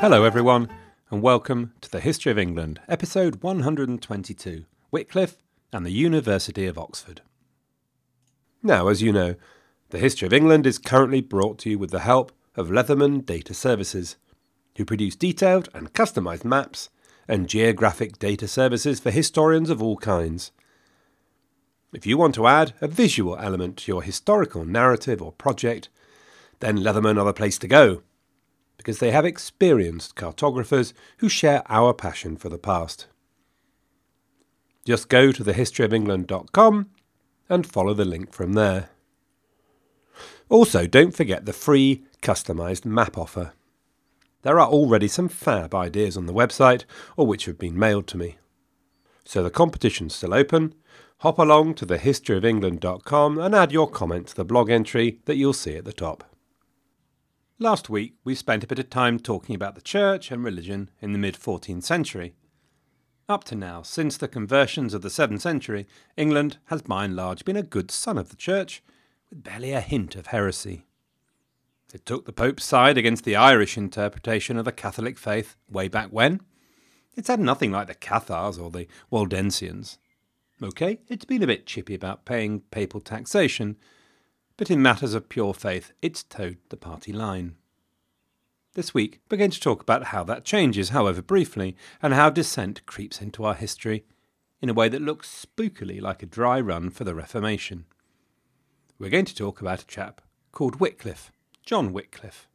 Hello, everyone, and welcome to the History of England, episode 122 Wycliffe and the University of Oxford. Now, as you know, the History of England is currently brought to you with the help of Leatherman Data Services, who produce detailed and customised maps and geographic data services for historians of all kinds. If you want to add a visual element to your historical narrative or project, then Leatherman are the place to go, because they have experienced cartographers who share our passion for the past. Just go to thehistoryofengland.com and follow the link from there. Also, don't forget the free customised map offer. There are already some fab ideas on the website, or which have been mailed to me. So the competition's still open. Hop along to thehistoryofengland.com and add your comment to the blog entry that you'll see at the top. Last week, we spent a bit of time talking about the church and religion in the mid 14th century. Up to now, since the conversions of the 7th century, England has by and large been a good son of the church, with barely a hint of heresy. It took the Pope's side against the Irish interpretation of the Catholic faith way back when. It's had nothing like the Cathars or the Waldensians. OK, it's been a bit chippy about paying papal taxation, but in matters of pure faith, it's toed the party line. This week, we're going to talk about how that changes, however briefly, and how dissent creeps into our history in a way that looks spookily like a dry run for the Reformation. We're going to talk about a chap called Wycliffe, John Wycliffe.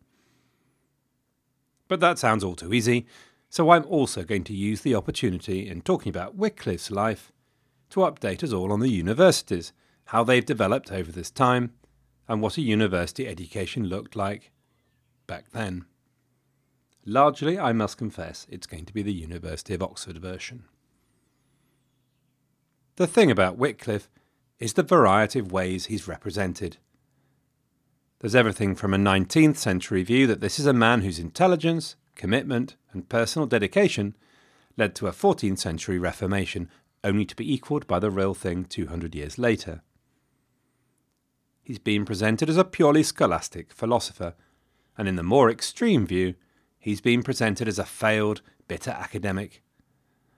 But that sounds all too easy, so I'm also going to use the opportunity in talking about Wycliffe's life to update us all on the universities, how they've developed over this time, and what a university education looked like back then. Largely, I must confess, it's going to be the University of Oxford version. The thing about Wycliffe is the variety of ways he's represented. There's everything from a 19th century view that this is a man whose intelligence, commitment, and personal dedication led to a 14th century Reformation, only to be equalled by the real thing 200 years later he's been presented as a purely scholastic philosopher, and in the more extreme view, he's been presented as a failed, bitter academic,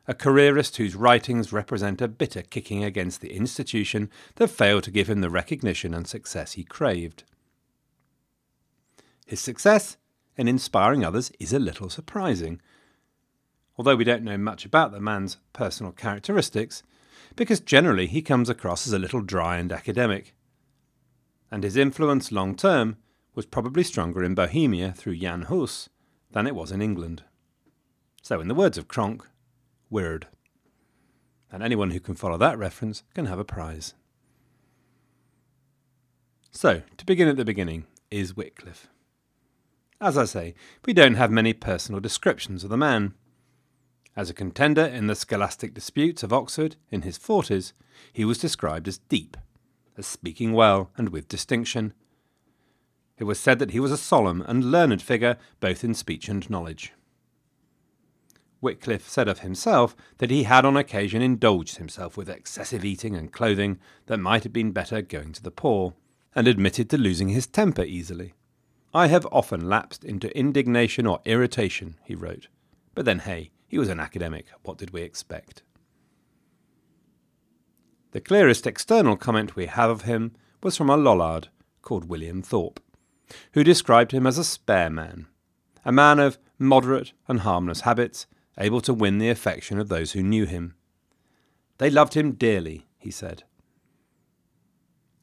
a careerist whose writings represent a bitter kicking against the institution that failed to give him the recognition and success he craved. His success in inspiring others is a little surprising, although we don't know much about the man's personal characteristics, because generally he comes across as a little dry and academic and his influence long term was probably stronger in Bohemia through Jan Hus than it was in England. So, in the words of Kronk, weird. And anyone who can follow that reference can have a prize. So, to begin at the beginning, is Wycliffe. As I say, we don't have many personal descriptions of the man. As a contender in the scholastic disputes of Oxford in his forties, he was described as deep as speaking well and with distinction. It was said that he was a solemn and learned figure both in speech and knowledge. Wycliffe said of himself that he had on occasion indulged himself with excessive eating and clothing that might have been better going to the poor, and admitted to losing his temper easily. I have often lapsed into indignation or irritation, he wrote. But then, hey, he was an academic. What did we expect? The clearest external comment we have of him was from a Lollard called William Thorpe, who described him as a spare man, a man of moderate and harmless habits, able to win the affection of those who knew him. They loved him dearly, he said.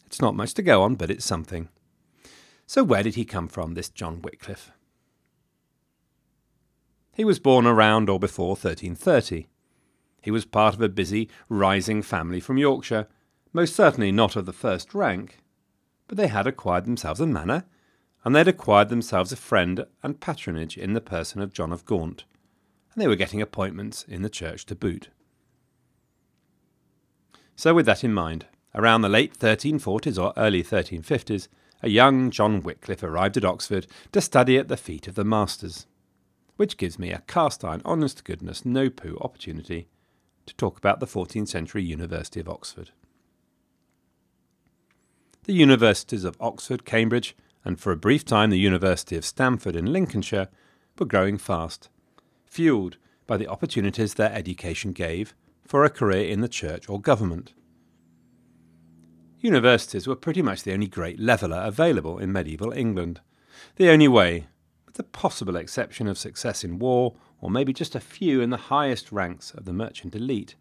It's not much to go on, but it's something. So, where did he come from, this John Wycliffe? He was born around or before 1330. He was part of a busy, rising family from Yorkshire, most certainly not of the first rank, but they had acquired themselves a manor, and they had acquired themselves a friend and patronage in the person of John of Gaunt, and they were getting appointments in the church to boot. So, with that in mind, around the late 1340s or early 1350s, a young John Wycliffe arrived at Oxford to study at the feet of the masters, which gives me a cast iron, honest goodness, no poo opportunity to talk about the 14th century University of Oxford. The universities of Oxford, Cambridge, and for a brief time the University of Stamford in Lincolnshire were growing fast, fueled by the opportunities their education gave for a career in the church or government. Universities were pretty much the only great leveller available in medieval England, the only way, with the possible exception of success in war, or maybe just a few in the highest ranks of the merchant elite,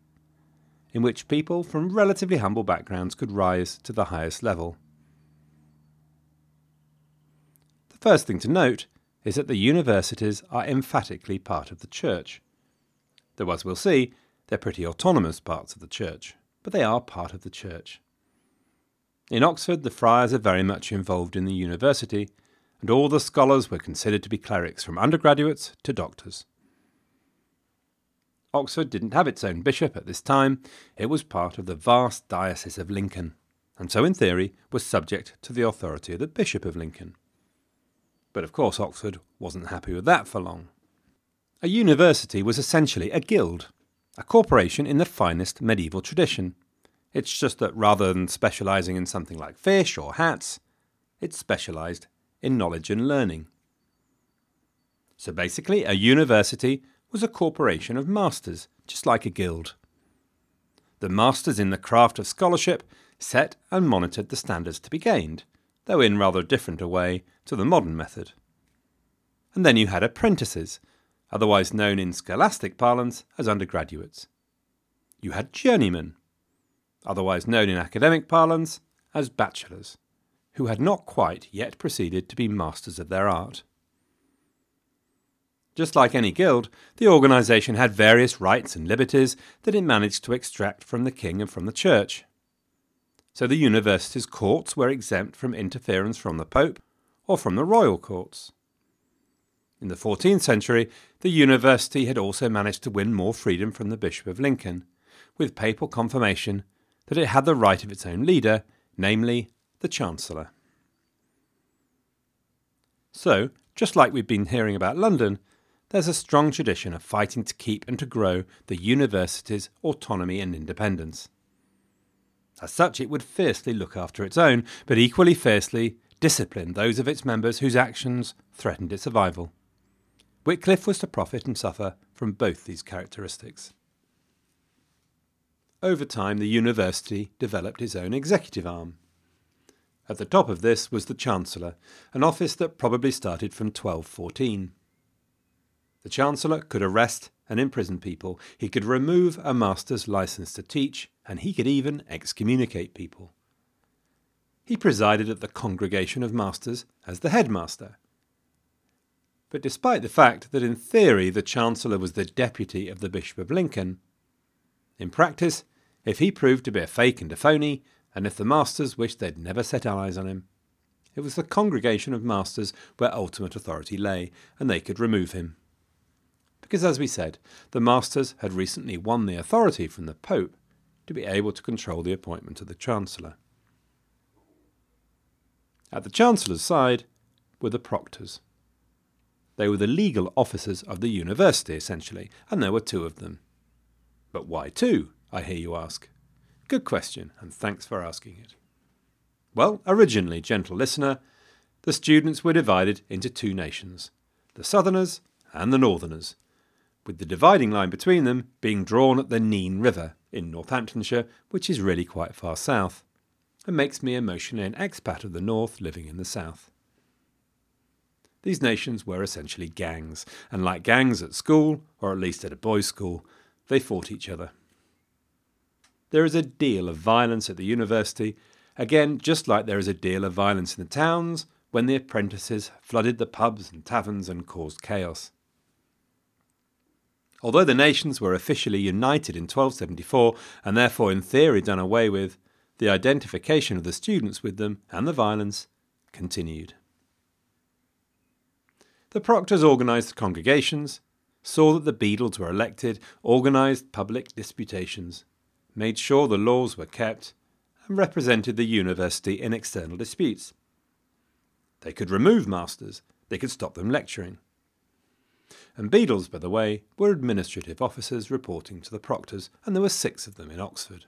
in which people from relatively humble backgrounds could rise to the highest level. The first thing to note is that the universities are emphatically part of the church. Though, as we'll see, they're pretty autonomous parts of the church, but they are part of the church. In Oxford, the friars are very much involved in the university, and all the scholars were considered to be clerics, from undergraduates to doctors. Oxford didn't have its own bishop at this time, it was part of the vast diocese of Lincoln, and so in theory was subject to the authority of the Bishop of Lincoln. But of course, Oxford wasn't happy with that for long. A university was essentially a guild, a corporation in the finest medieval tradition, it's just that rather than specialising in something like fish or hats, it specialised in knowledge and learning. So basically, a university was a corporation of masters, just like a guild. The masters in the craft of scholarship set and monitored the standards to be gained, though in rather different a way to the modern method. And then you had apprentices, otherwise known in scholastic parlance as undergraduates. You had journeymen, otherwise known in academic parlance as bachelors, who had not quite yet proceeded to be masters of their art. Just like any guild, the organisation had various rights and liberties that it managed to extract from the king and from the church. So the university's courts were exempt from interference from the pope or from the royal courts. In the 14th century, the university had also managed to win more freedom from the Bishop of Lincoln, with papal confirmation that it had the right of its own leader, namely the Chancellor. So, just like we've been hearing about London, there's a strong tradition of fighting to keep and to grow the university's autonomy and independence. As such, it would fiercely look after its own, but equally fiercely discipline those of its members whose actions threatened its survival. Wycliffe was to profit and suffer from both these characteristics. Over time, the university developed its own executive arm. At the top of this was the Chancellor, an office that probably started from 1214. The Chancellor could arrest and imprison people, he could remove a master's license to teach, and he could even excommunicate people. He presided at the congregation of masters as the headmaster. But despite the fact that in theory the Chancellor was the deputy of the Bishop of Lincoln, in practice if he proved to be a fake and a phony, and if the masters wished they'd never set eyes on him. It was the congregation of masters where ultimate authority lay, and they could remove him. Because, as we said, the masters had recently won the authority from the Pope to be able to control the appointment of the Chancellor. At the Chancellor's side were the proctors. They were the legal officers of the university, essentially, and there were two of them. But why two? I hear you ask. Good question, and thanks for asking it. Well, originally, gentle listener, the students were divided into two nations the Southerners and the Northerners, with the dividing line between them being drawn at the Nene River in Northamptonshire, which is really quite far south, and makes me emotionally an expat of the North living in the South. These nations were essentially gangs, and like gangs at school, or at least at a boys' school, they fought each other. There is a deal of violence at the university, again, just like there is a deal of violence in the towns when the apprentices flooded the pubs and taverns and caused chaos. Although the nations were officially united in 1274 and therefore in theory done away with, the identification of the students with them and the violence continued. The proctors organised congregations, saw that the beadles were elected, organised public disputations, made sure the laws were kept, and represented the university in external disputes. They could remove masters, they could stop them lecturing. And beadles, by the way, were administrative officers reporting to the proctors, and there were six of them in Oxford.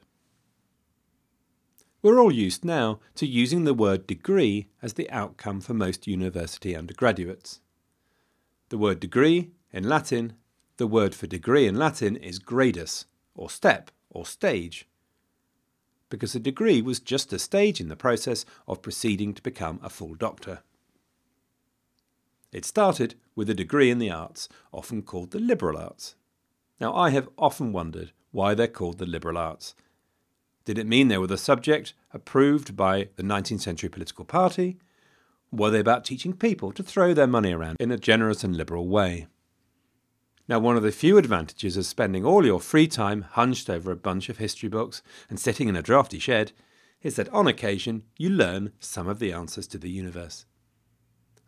We're all used now to using the word degree as the outcome for most university undergraduates. The word degree in Latin, the word for degree in Latin is gradus, or step, or stage, because a degree was just a stage in the process of proceeding to become a full doctor. It started with a degree in the arts, often called the liberal arts. Now, I have often wondered why they're called the liberal arts. Did it mean they were the subject approved by the 19th century political party? Were they about teaching people to throw their money around in a generous and liberal way? Now, one of the few advantages of spending all your free time hunched over a bunch of history books and sitting in a drafty shed is that on occasion you learn some of the answers to the universe.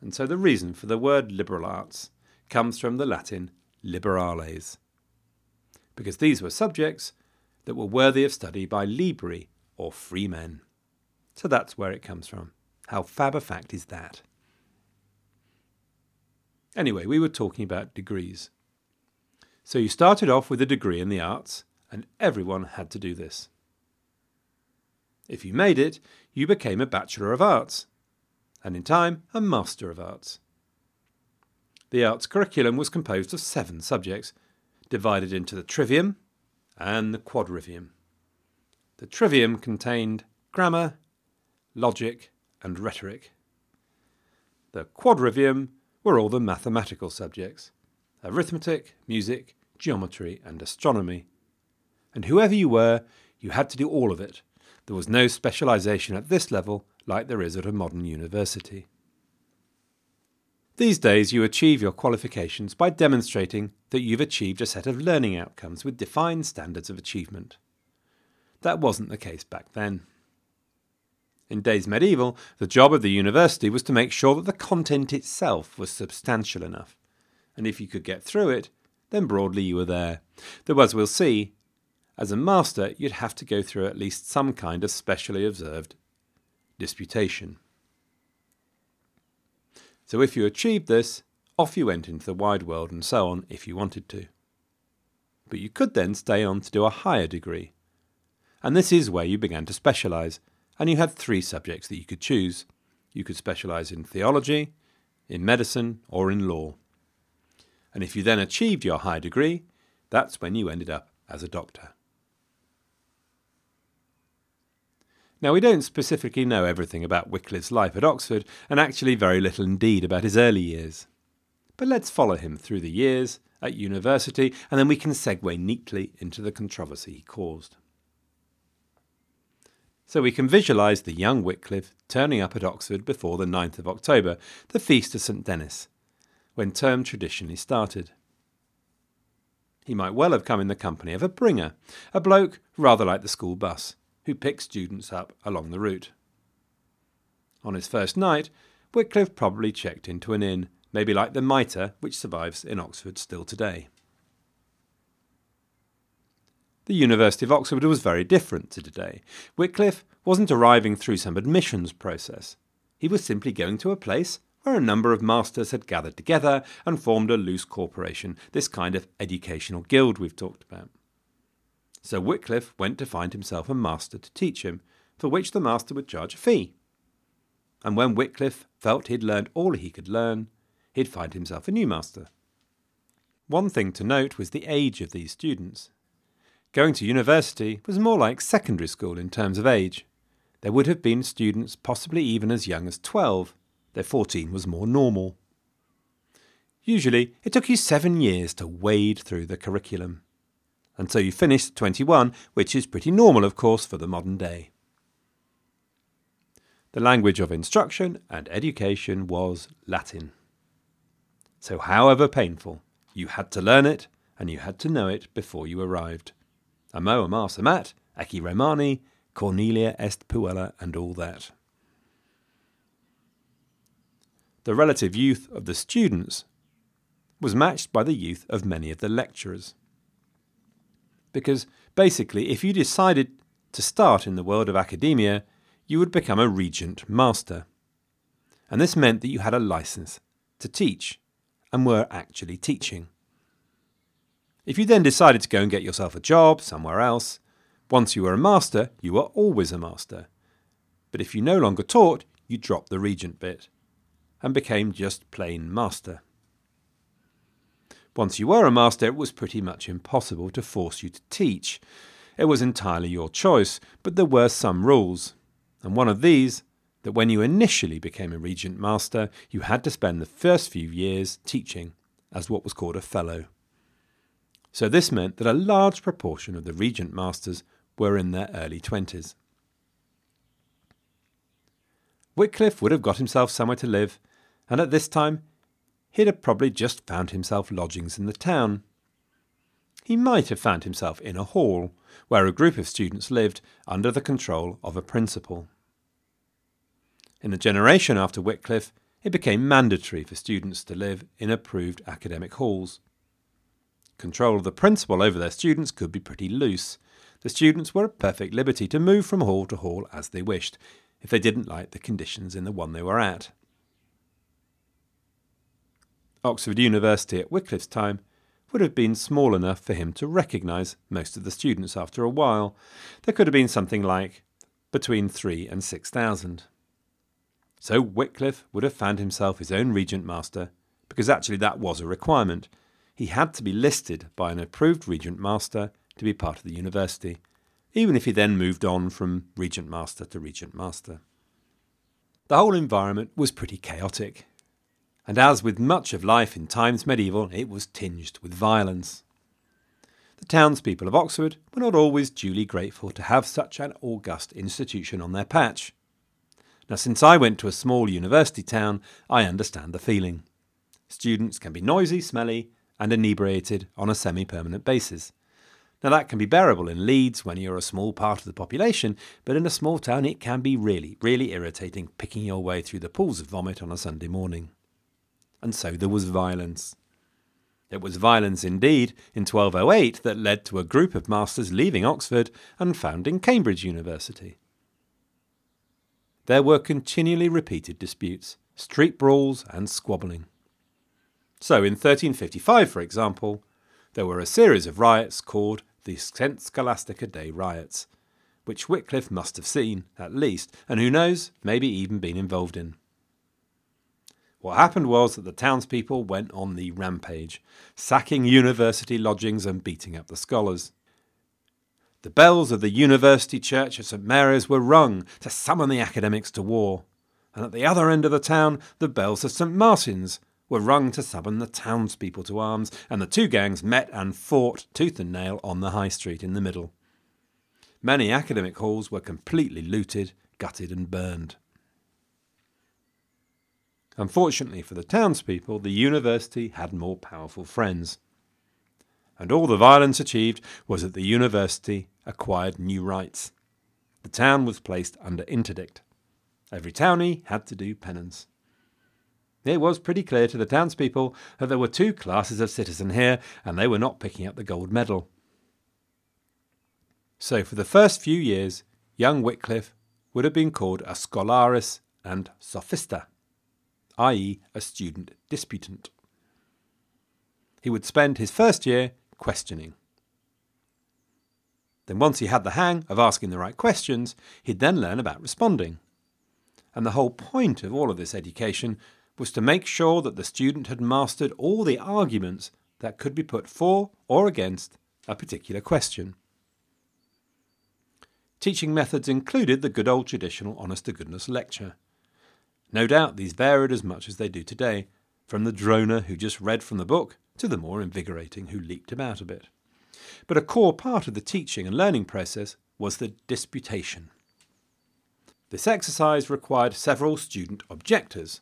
And so the reason for the word liberal arts comes from the Latin liberales, because these were subjects that were worthy of study by libri or free men. So that's where it comes from. How fab a fact is that? Anyway, we were talking about degrees. So you started off with a degree in the arts, and everyone had to do this. If you made it, you became a Bachelor of Arts, and in time, a Master of Arts. The arts curriculum was composed of seven subjects, divided into the trivium and the quadrivium. The trivium contained grammar, logic, and rhetoric. The quadrivium were all the mathematical subjects arithmetic, music, geometry, and astronomy. And whoever you were, you had to do all of it. There was no specialisation at this level like there is at a modern university. These days, you achieve your qualifications by demonstrating that you've achieved a set of learning outcomes with defined standards of achievement. That wasn't the case back then. In days medieval, the job of the university was to make sure that the content itself was substantial enough and if you could get through it, then broadly you were there. Though, as we'll see, as a master, you'd have to go through at least some kind of specially observed disputation. So, if you achieved this, off you went into the wide world and so on if you wanted to. But you could then stay on to do a higher degree. And this is where you began to specialise, and you had three subjects that you could choose. You could specialise in theology, in medicine, or in law. And if you then achieved your high degree, that's when you ended up as a doctor. Now, we don't specifically know everything about Wycliffe's life at Oxford, and actually very little indeed about his early years. But let's follow him through the years at university, and then we can segue neatly into the controversy he caused. So we can visualise the young Wycliffe turning up at Oxford before the 9th of October, the feast of St Denis, when term traditionally started. He might well have come in the company of a bringer, a bloke rather like the school bus, who picks students up along the route. On his first night, Wycliffe probably checked into an inn, maybe like the Mitre, which survives in Oxford still today. The University of Oxford was very different to today. Wycliffe wasn't arriving through some admissions process. He was simply going to a place where a number of masters had gathered together and formed a loose corporation, this kind of educational guild we've talked about. So Wycliffe went to find himself a master to teach him, for which the master would charge a fee. And when Wycliffe felt he'd learned all he could learn, he'd find himself a new master. One thing to note was the age of these students. Going to university was more like secondary school in terms of age. There would have been students possibly even as young as 12, their 14 was more normal. Usually, it took you seven years to wade through the curriculum. And so you finished at 21, which is pretty normal, of course, for the modern day. The language of instruction and education was Latin. So, however painful, you had to learn it and you had to know it before you arrived. Amo amar amat, ecce Romani, Cornelia est puella, and all that the relative youth of the students was matched by the youth of many of the lecturers. Because basically, if you decided to start in the world of academia, you would become a regent master. And this meant that you had a license to teach and were actually teaching. If you then decided to go and get yourself a job somewhere else, once you were a master, you were always a master. But if you no longer taught, you dropped the regent bit and became just plain master. Once you were a master, it was pretty much impossible to force you to teach. It was entirely your choice, but there were some rules. And one of these, that when you initially became a regent master, you had to spend the first few years teaching as what was called a fellow. So this meant that a large proportion of the regent masters were in their early twenties. Wycliffe would have got himself somewhere to live, and at this time he'd have probably just found himself lodgings in the town. He might have found himself in a hall, where a group of students lived under the control of a principal. In the generation after Wycliffe, it became mandatory for students to live in approved academic halls. Control of the principal over their students could be pretty loose. The students were at perfect liberty to move from hall to hall as they wished, if they didn't like the conditions in the one they were at. Oxford University at Wycliffe's time would have been small enough for him to recognise most of the students after a while. There could have been something like between three and six thousand. So Wycliffe would have found himself his own regent master, because actually that was a requirement. He had to be listed by an approved regent master to be part of the university, even if he then moved on from regent master to regent master. The whole environment was pretty chaotic, and as with much of life in times medieval, it was tinged with violence. The townspeople of Oxford were not always duly grateful to have such an august institution on their patch. Now, since I went to a small university town, I understand the feeling. Students can be noisy, smelly, and inebriated on a semi permanent basis. Now, that can be bearable in Leeds when you're a small part of the population, but in a small town it can be really, really irritating picking your way through the pools of vomit on a Sunday morning. And so there was violence. It was violence indeed in 1208 that led to a group of masters leaving Oxford and founding Cambridge University there were continually repeated disputes, street brawls, and squabbling. So, in 1355, for example, there were a series of riots called the St Scholastica Day riots, which Wycliffe must have seen, at least, and who knows, maybe even been involved in. What happened was that the townspeople went on the rampage, sacking university lodgings and beating up the scholars. The bells of the University Church of St Mary's were rung to summon the academics to war, and at the other end of the town the bells of St Martin's were rung to summon the townspeople to arms, and the two gangs met and fought tooth and nail on the high street in the middle. Many academic halls were completely looted, gutted, and burned. Unfortunately for the townspeople, the university had more powerful friends and all the violence achieved was that the university acquired new rights. The town was placed under interdict. Every townie had to do penance. It was pretty clear to the townspeople that there were two classes of citizen here, and they were not picking up the gold medal. So, for the first few years, young Wycliffe would have been called a scholaris and sophista, i.e., a student disputant. He would spend his first year questioning. Then, once he had the hang of asking the right questions, he'd then learn about responding. And the whole point of all of this education was to make sure that the student had mastered all the arguments that could be put for or against a particular question. Teaching methods included the good old traditional honest to goodness lecture. No doubt these varied as much as they do today, from the droner who just read from the book to the more invigorating who leaped about a bit. But a core part of the teaching and learning process was the disputation. This exercise required several student objectors,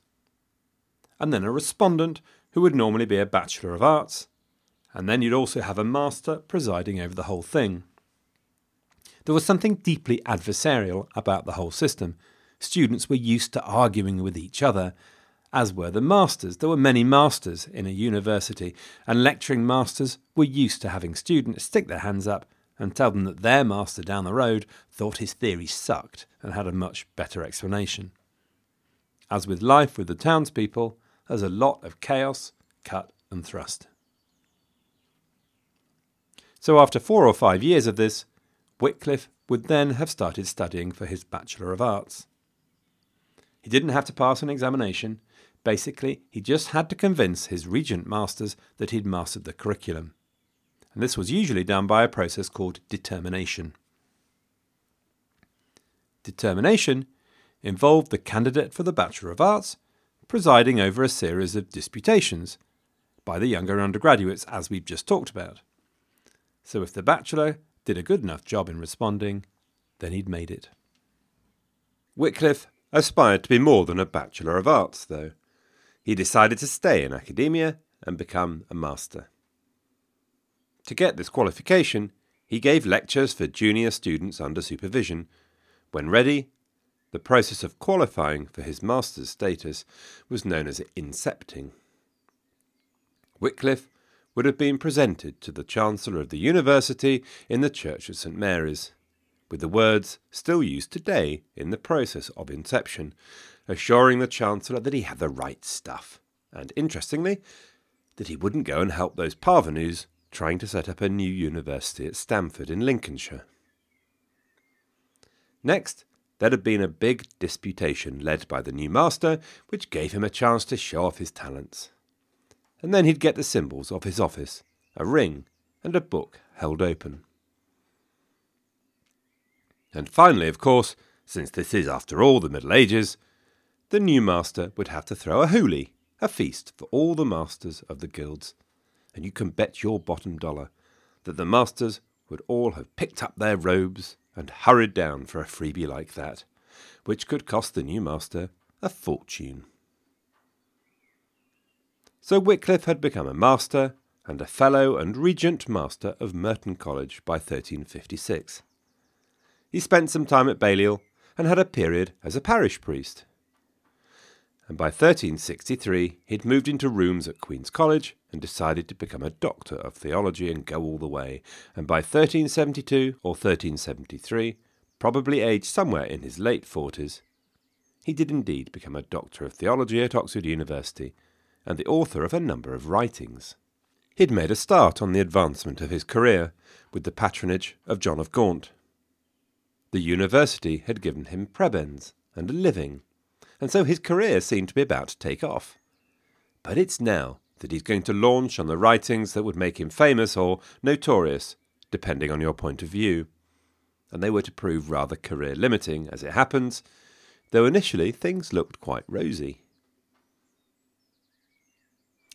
and then a respondent who would normally be a Bachelor of Arts, and then you'd also have a master presiding over the whole thing. There was something deeply adversarial about the whole system. Students were used to arguing with each other as were the masters. There were many masters in a university, and lecturing masters were used to having students stick their hands up and tell them that their master down the road thought his theory sucked and had a much better explanation. As with life with the townspeople, there's a lot of chaos, cut, and thrust. So, after four or five years of this, Wycliffe would then have started studying for his Bachelor of Arts. He didn't have to pass an examination, Basically, he just had to convince his regent masters that he'd mastered the curriculum. And this was usually done by a process called determination. Determination involved the candidate for the Bachelor of Arts presiding over a series of disputations by the younger undergraduates, as we've just talked about. So if the bachelor did a good enough job in responding, then he'd made it. Wycliffe aspired to be more than a Bachelor of Arts, though. He decided to stay in academia and become a master. To get this qualification, he gave lectures for junior students under supervision. When ready, the process of qualifying for his master's status was known as incepting. Wycliffe would have been presented to the Chancellor of the University in the Church of St Mary's, with the words still used today in the process of inception, assuring the Chancellor that he had the right stuff, and interestingly, that he wouldn't go and help those parvenus trying to set up a new university at Stamford in Lincolnshire. Next, there had been a big disputation led by the new master, which gave him a chance to show off his talents. And then he'd get the symbols of his office a ring and a book held open. And finally, of course, since this is after all the Middle Ages, the new master would have to throw a hooly, a feast for all the masters of the guilds. And you can bet your bottom dollar that the masters would all have picked up their robes and hurried down for a freebie like that, which could cost the new master a fortune. So Wycliffe had become a master and a fellow and regent master of Merton College by 1356. He spent some time at Balliol and had a period as a parish priest. And by 1363 he'd moved into rooms at Queen's College and decided to become a doctor of theology and go all the way. And by 1372 or 1373, probably aged somewhere in his late forties, he did indeed become a doctor of theology at Oxford University and the author of a number of writings. He'd made a start on the advancement of his career with the patronage of John of Gaunt the university had given him prebends and a living, and so his career seemed to be about to take off. But it's now that he's going to launch on the writings that would make him famous or notorious, depending on your point of view. And they were to prove rather career limiting, as it happens, though initially things looked quite rosy.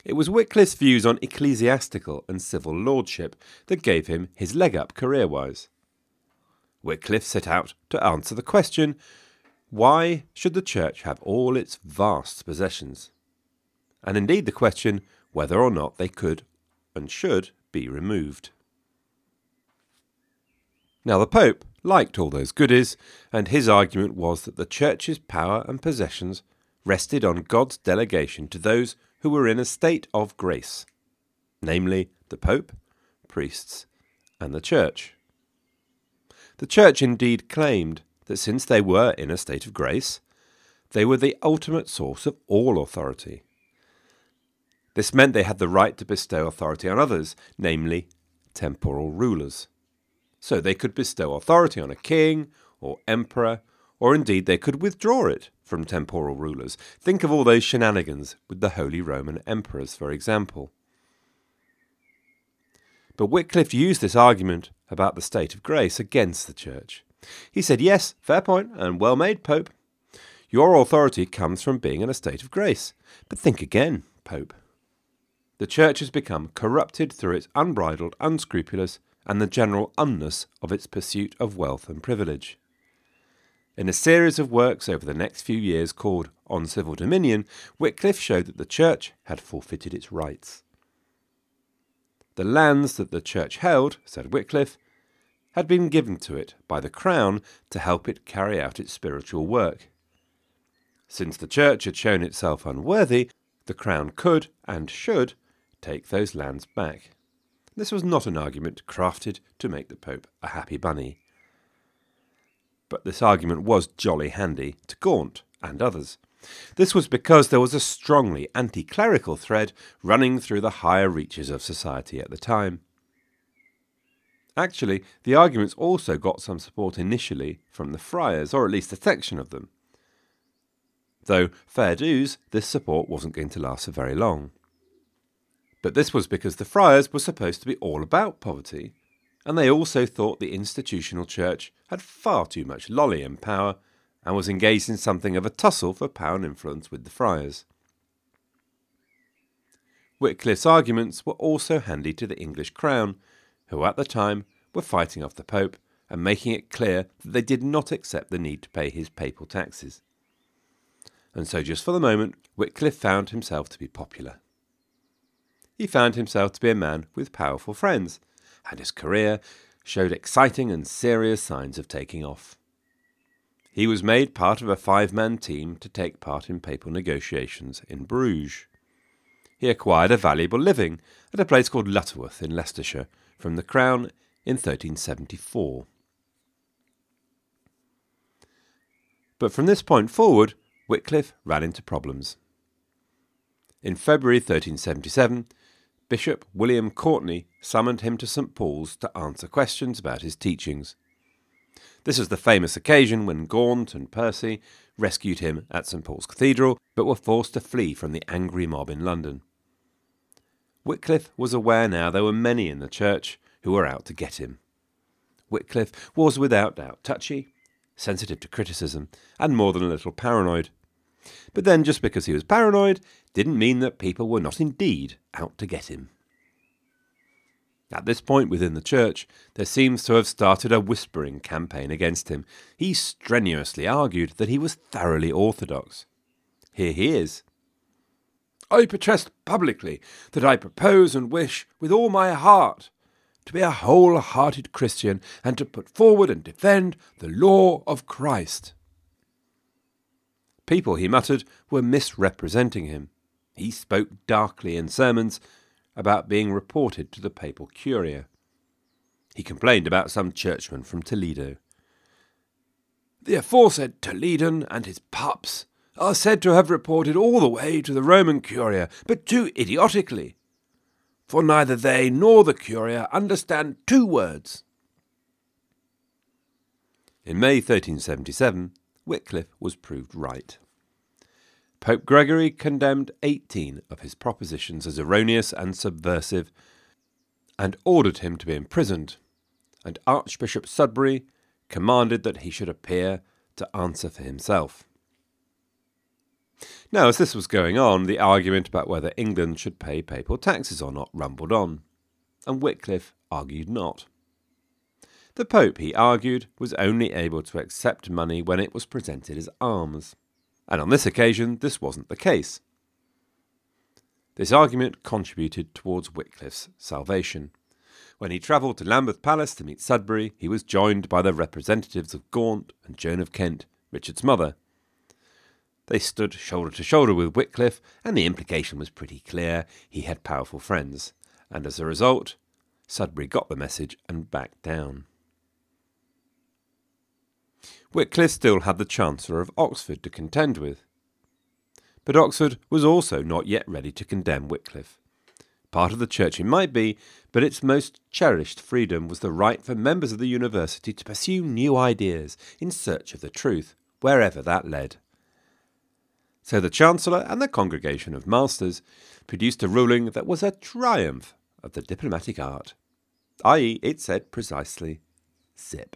It was Wycliffe's views on ecclesiastical and civil lordship that gave him his leg up career wise. Wycliffe set out to answer the question why should the church have all its vast possessions? And indeed the question whether or not they could and should be removed. Now the Pope liked all those goodies, and his argument was that the church's power and possessions rested on God's delegation to those who were in a state of grace, namely the Pope, priests, and the church. The Church indeed claimed that since they were in a state of grace, they were the ultimate source of all authority. This meant they had the right to bestow authority on others, namely temporal rulers. So they could bestow authority on a king or emperor, or indeed they could withdraw it from temporal rulers. Think of all those shenanigans with the Holy Roman emperors, for example. But Wycliffe used this argument about the state of grace against the church. He said, Yes, fair point, and well made, Pope. Your authority comes from being in a state of grace. But think again, Pope. The church has become corrupted through its unbridled, unscrupulous, and the general unness of its pursuit of wealth and privilege. In a series of works over the next few years called On Civil Dominion, Wycliffe showed that the church had forfeited its rights. The lands that the church held, said Wycliffe, had been given to it by the crown to help it carry out its spiritual work. Since the church had shown itself unworthy, the crown could and should take those lands back. This was not an argument crafted to make the Pope a happy bunny. But this argument was jolly handy to Gaunt and others. This was because there was a strongly anti clerical thread running through the higher reaches of society at the time. Actually, the arguments also got some support initially from the friars, or at least a section of them. though fair dues, this support wasn't going to last for very long. But this was because the friars were supposed to be all about poverty, and they also thought the institutional church had far too much lolly in power and was engaged in something of a tussle for power and influence with the friars. Wycliffe's arguments were also handy to the English crown, who at the time were fighting off the Pope and making it clear that they did not accept the need to pay his papal taxes. And so, just for the moment, Wycliffe found himself to be popular. He found himself to be a man with powerful friends, and his career showed exciting and serious signs of taking off. He was made part of a five man team to take part in papal negotiations in Bruges. He acquired a valuable living at a place called Lutterworth in Leicestershire from the Crown in 1374. But from this point forward, Wycliffe ran into problems. In February 1377, Bishop William Courtenay summoned him to St. Paul's to answer questions about his teachings. This was the famous occasion when Gaunt and Percy rescued him at St. Paul's Cathedral, but were forced to flee from the angry mob in London. Wycliffe was aware now there were many in the church who were out to get him. Wycliffe was without doubt touchy, sensitive to criticism, and more than a little paranoid. But then, just because he was paranoid, didn't mean that people were not indeed out to get him. At this point within the church, there seems to have started a whispering campaign against him. He strenuously argued that he was thoroughly orthodox. Here he is. I protest publicly that I propose and wish with all my heart to be a whole hearted Christian and to put forward and defend the law of Christ. People, he muttered, were misrepresenting him. He spoke darkly in sermons about being reported to the papal curia. He complained about some churchman from Toledo. The aforesaid Toledan and his pups are said to have reported all the way to the Roman curia, but too idiotically, for neither they nor the curia understand two words. In May 1377, Wycliffe was proved right. Pope Gregory condemned 18 of his propositions as erroneous and subversive, and ordered him to be imprisoned, and Archbishop Sudbury commanded that he should appear to answer for himself. Now, as this was going on, the argument about whether England should pay papal taxes or not rumbled on, and Wycliffe argued not. The Pope, he argued, was only able to accept money when it was presented as alms and on this occasion this wasn't the case. This argument contributed towards Wycliffe's salvation. When he travelled to Lambeth Palace to meet Sudbury, he was joined by the representatives of Gaunt and Joan of Kent, Richard's mother. They stood shoulder to shoulder with Wycliffe, and the implication was pretty clear he had powerful friends, and as a result, Sudbury got the message and backed down. Wycliffe still had the Chancellor of Oxford to contend with. But Oxford was also not yet ready to condemn Wycliffe. Part of the church it might be, but its most cherished freedom was the right for members of the university to pursue new ideas in search of the truth, wherever that led. So the Chancellor and the Congregation of Masters produced a ruling that was a triumph of the diplomatic art, i.e., it said precisely, zip.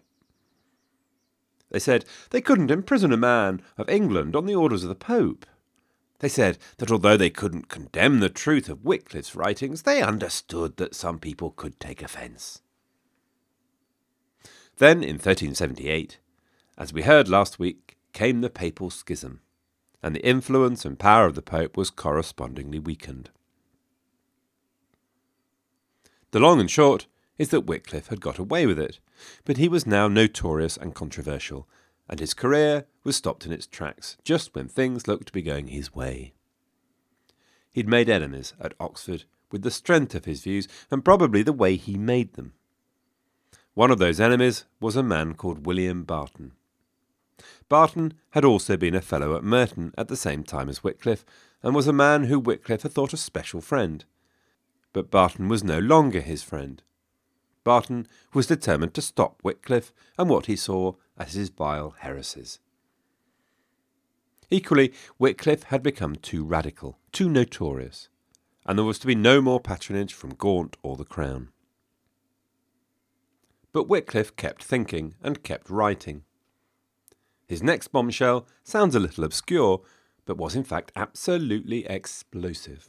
They said they couldn't imprison a man of England on the orders of the Pope. They said that although they couldn't condemn the truth of Wycliffe's writings, they understood that some people could take offence. Then, in 1378, as we heard last week, came the papal schism, and the influence and power of the Pope was correspondingly weakened. The long and short is that Wycliffe had got away with it, but he was now notorious and controversial, and his career was stopped in its tracks just when things looked to be going his way. He'd made enemies at Oxford with the strength of his views and probably the way he made them. One of those enemies was a man called William Barton. Barton had also been a fellow at Merton at the same time as Wycliffe, and was a man who Wycliffe had thought a special friend. But Barton was no longer his friend. Barton was determined to stop Wycliffe and what he saw as his vile heresies. Equally, Wycliffe had become too radical, too notorious, and there was to be no more patronage from Gaunt or the Crown. But Wycliffe kept thinking and kept writing. His next bombshell sounds a little obscure, but was in fact absolutely explosive.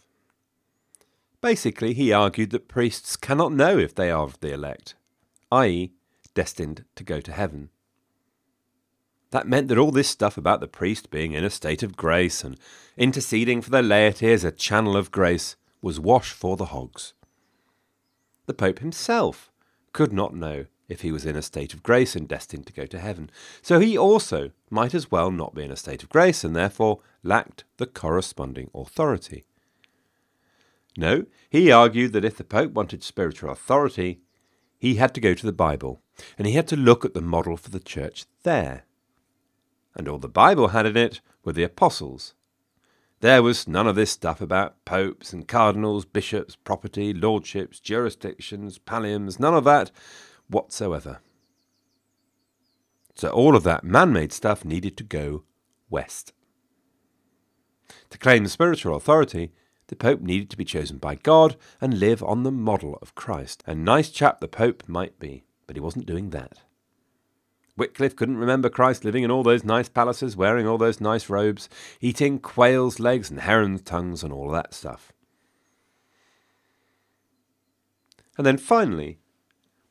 Basically, he argued that priests cannot know if they are of the elect, i.e., destined to go to heaven. That meant that all this stuff about the priest being in a state of grace and interceding for the laity as a channel of grace was wash for the hogs. The Pope himself could not know if he was in a state of grace and destined to go to heaven. So he also might as well not be in a state of grace and therefore lacked the corresponding authority. No, he argued that if the Pope wanted spiritual authority, he had to go to the Bible, and he had to look at the model for the church there. And all the Bible had in it were the apostles. There was none of this stuff about popes and cardinals, bishops, property, lordships, jurisdictions, palliums, none of that whatsoever. So all of that man made stuff needed to go west. To claim spiritual authority, the Pope needed to be chosen by God and live on the model of Christ. A nice chap the Pope might be, but he wasn't doing that. Wycliffe couldn't remember Christ living in all those nice palaces, wearing all those nice robes, eating quail's legs and heron's tongues and all that stuff. And then finally,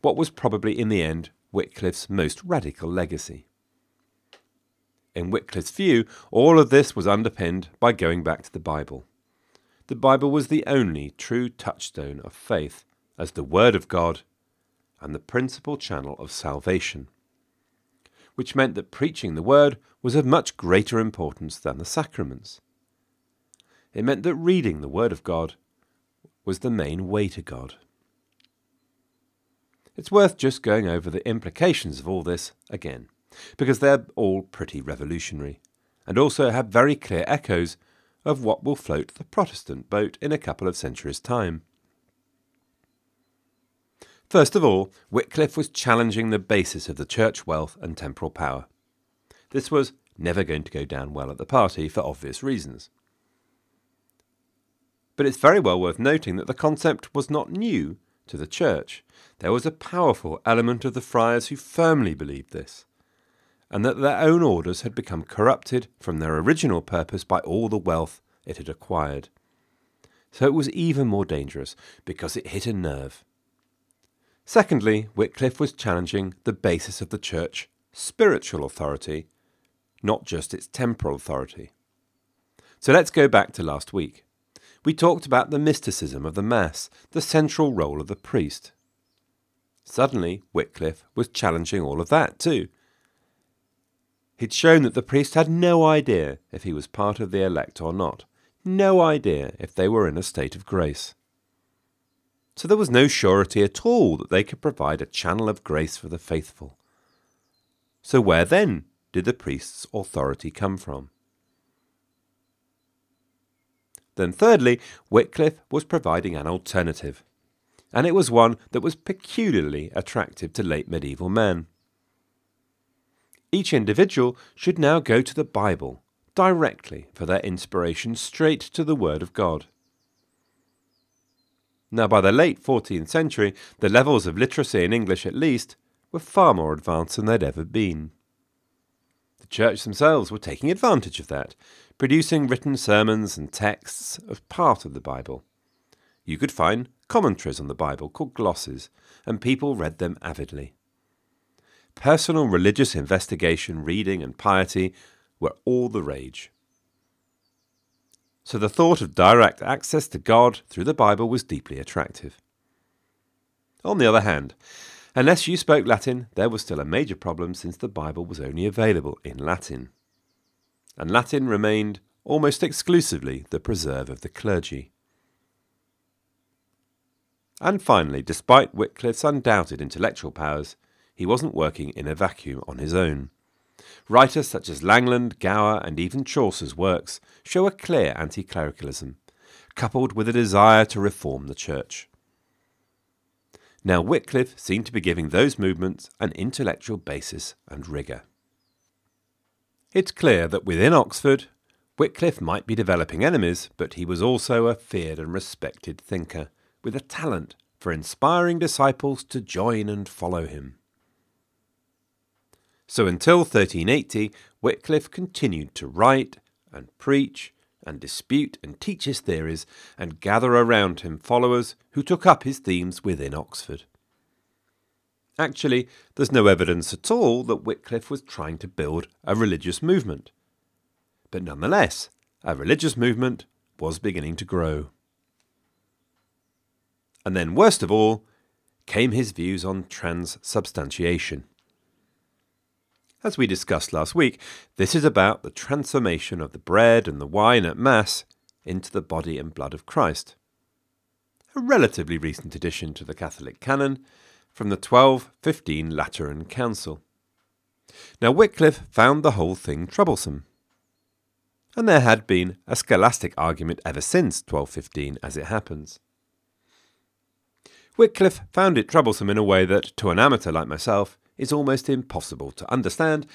what was probably in the end Wycliffe's most radical legacy. In Wycliffe's view, all of this was underpinned by going back to the Bible. The Bible was the only true touchstone of faith as the Word of God and the principal channel of salvation, which meant that preaching the Word was of much greater importance than the sacraments. It meant that reading the Word of God was the main way to God. It's worth just going over the implications of all this again, because they're all pretty revolutionary, and also have very clear echoes of what will float the Protestant boat in a couple of centuries' time. First of all, Wycliffe was challenging the basis of the church wealth and temporal power. This was never going to go down well at the party for obvious reasons. But it's very well worth noting that the concept was not new to the church. There was a powerful element of the friars who firmly believed this, and that their own orders had become corrupted from their original purpose by all the wealth it had acquired. So it was even more dangerous because it hit a nerve. Secondly, Wycliffe was challenging the basis of the church spiritual authority, not just its temporal authority. So let's go back to last week. We talked about the mysticism of the Mass, the central role of the priest. Suddenly, Wycliffe was challenging all of that too. He'd shown that the priest had no idea if he was part of the elect or not, no idea if they were in a state of grace. So there was no surety at all that they could provide a channel of grace for the faithful. So where then did the priest's authority come from? Then, thirdly, Wycliffe was providing an alternative, and it was one that was peculiarly attractive to late medieval men. Each individual should now go to the Bible directly for their inspiration straight to the Word of God. Now, by the late 14th century, the levels of literacy in English at least were far more advanced than they'd ever been. Church themselves were taking advantage of that, producing written sermons and texts as part of the Bible. You could find commentaries on the Bible called glosses, and people read them avidly. Personal religious investigation, reading, and piety were all the rage. So the thought of direct access to God through the Bible was deeply attractive. On the other hand, unless you spoke Latin, there was still a major problem since the Bible was only available in Latin and Latin remained almost exclusively the preserve of the clergy. And finally, despite Wycliffe's undoubted intellectual powers, he wasn't working in a vacuum on his own. Writers such as Langland, Gower, and even Chaucer's works show a clear anti clericalism, coupled with a desire to reform the church. Now, Wycliffe seemed to be giving those movements an intellectual basis and rigour. It's clear that within Oxford, Wycliffe might be developing enemies, but he was also a feared and respected thinker, with a talent for inspiring disciples to join and follow him. So until 1380, Wycliffe continued to write and preach and dispute and teach his theories and gather around him followers who took up his themes within Oxford. Actually, there's no evidence at all that Wycliffe was trying to build a religious movement. But nonetheless, a religious movement was beginning to grow. And then, worst of all, came his views on transubstantiation. As we discussed last week, this is about the transformation of the bread and the wine at Mass into the body and blood of Christ. A relatively recent addition to the Catholic canon from the 1215 Lateran Council. Now, Wycliffe found the whole thing troublesome. And there had been a scholastic argument ever since 1215, as it happens. Wycliffe found it troublesome in a way that, to an amateur like myself, is almost impossible to understand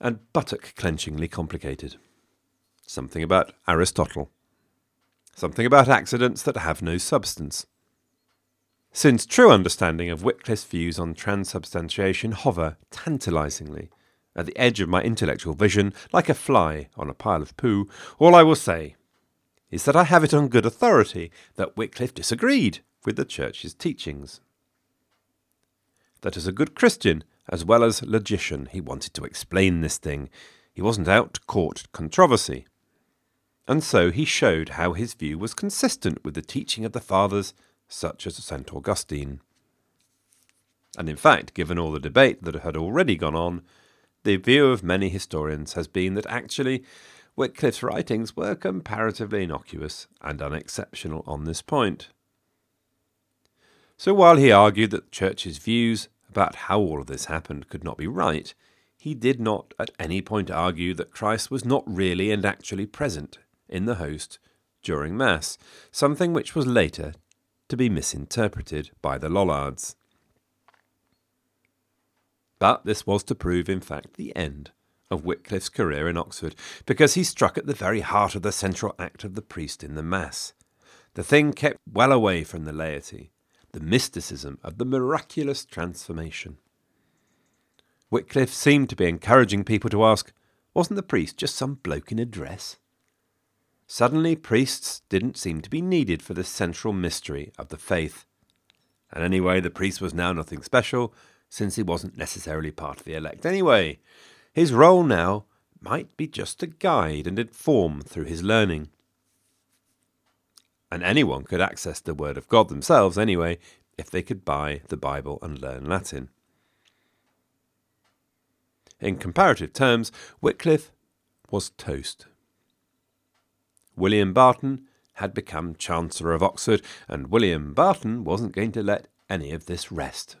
and buttock clenchingly complicated. Something about Aristotle. Something about accidents that have no substance. Since true understanding of Wycliffe's views on transubstantiation hover tantalizingly at the edge of my intellectual vision like a fly on a pile of poo, all I will say is that I have it on good authority that Wycliffe disagreed with the Church's teachings. That as a good Christian, as well as logician, he wanted to explain this thing. He wasn't out to court controversy. And so he showed how his view was consistent with the teaching of the Fathers, such as St. Augustine. And in fact, given all the debate that had already gone on, the view of many historians has been that actually Wycliffe's writings were comparatively innocuous and unexceptional on this point. So while he argued that the Church's views about how all of this happened could not be right, he did not at any point argue that Christ was not really and actually present in the host during Mass, something which was later to be misinterpreted by the Lollards. But this was to prove, in fact, the end of Wycliffe's career in Oxford, because he struck at the very heart of the central act of the priest in the Mass. The thing kept well away from the laity, the mysticism of the miraculous transformation. Wycliffe seemed to be encouraging people to ask, wasn't the priest just some bloke in a dress? Suddenly, priests didn't seem to be needed for the central mystery of the faith. And anyway, the priest was now nothing special, since he wasn't necessarily part of the elect anyway. His role now might be just to guide and inform through his learning and anyone could access the Word of God themselves anyway if they could buy the Bible and learn Latin. In comparative terms, Wycliffe was toast. William Barton had become Chancellor of Oxford, and William Barton wasn't going to let any of this rest.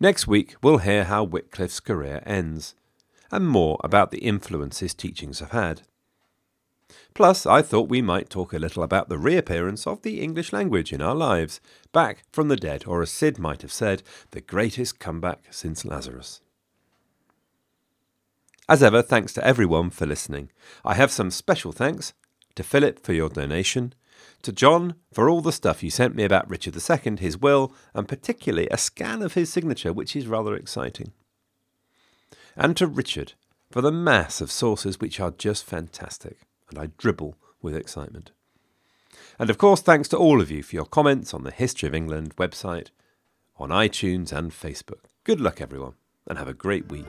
Next week, we'll hear how Wycliffe's career ends, and more about the influence his teachings have had. Plus, I thought we might talk a little about the reappearance of the English language in our lives, back from the dead, or as Sid might have said, the greatest comeback since Lazarus. As ever, thanks to everyone for listening. I have some special thanks to Philip for your donation, to John for all the stuff you sent me about Richard II, his will, and particularly a scan of his signature, which is rather exciting. And to Richard for the mass of sources which are just fantastic and I dribble with excitement. And of course, thanks to all of you for your comments on the History of England website, on iTunes and Facebook. Good luck, everyone, and have a great week.